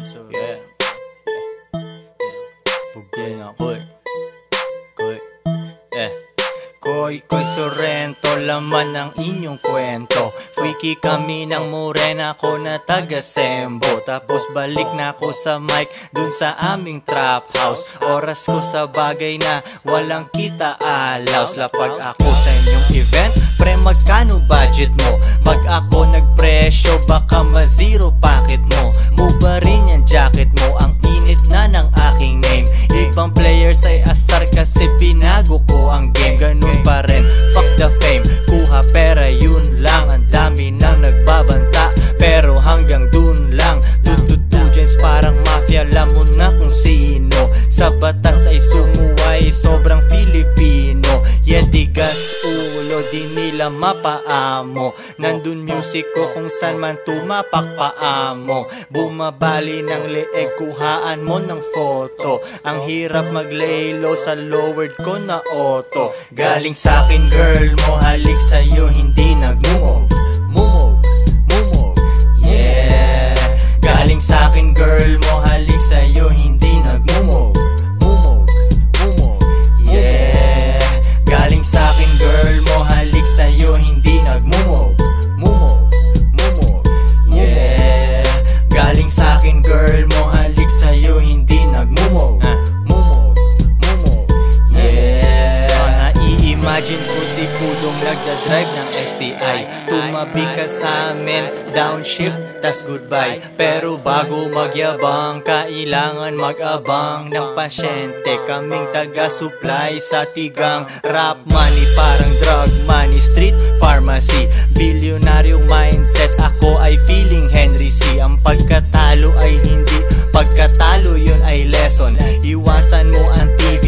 So yeah. Bugay nga koy. Koy. Eh. Koy, koy Sorrento, laman ng inyong kwento Wiki kami ng morena ko na taga Sembo Tapos balik na ako sa mic dun sa aming trap house Oras ko sa bagay na walang kita alaws Lapag ako sa inyong event, pre magkano budget mo? Pag ako nagpresyo baka ma zero pa Players ay astar kasi binago ko ang game. Ganun pa rin, fuck the fame. Kuha pera yun lang. Ang dami nang nagbabanta. Pero hanggang dun lang. Tututugents parang mafia. Alam mo na kung sino Sa batas ay sumuway. Sobrang Filipino Yetigas ulo Di nila mapaamo. Nandun music ko kung saan man tumapak paamo Bumabali ng leeg Kuhaan mo ng photo. Ang hirap maglaylo sa lowered ko na auto. Galing sa akin girl mo Halik sa'yo hindi nagmumog si Pudong nagdadrive ng STI Tumabi ka sa amin, downshift, tas goodbye. Pero bago magyabang, kailangan mag-abang ng pasyente. Kaming taga-supply sa tigang Rap money, parang drug money Street pharmacy, bilyonaryong mindset Ako ay feeling Henry C. Ang pagkatalo ay hindi Pagkatalo yun ay lesson. Iwasan mo ang TV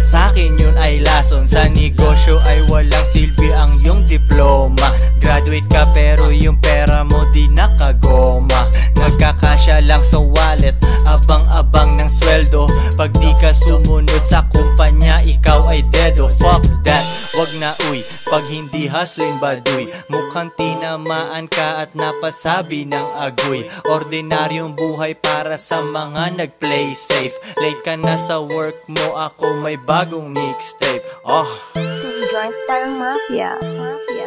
para sa akin yun ay lason. Sa negosyo ay walang silbi ang iyong diploma. Graduate ka pero yung pera mo di nakagoma. Nagkakasya lang sa wallet Abang-abang ng sweldo. Pag di ka sumunod sa kumpanya Ikaw ay dedo. Fuck that Wag na uy Pag hindi hustling baduy. Mukhang tinamaan ka at napasabi ng agoy. Ordinaryong buhay para sa mga nag-play safe. Late ka na sa work mo Ako may bagong mixtape. Oh joints parang mafia. Mafia.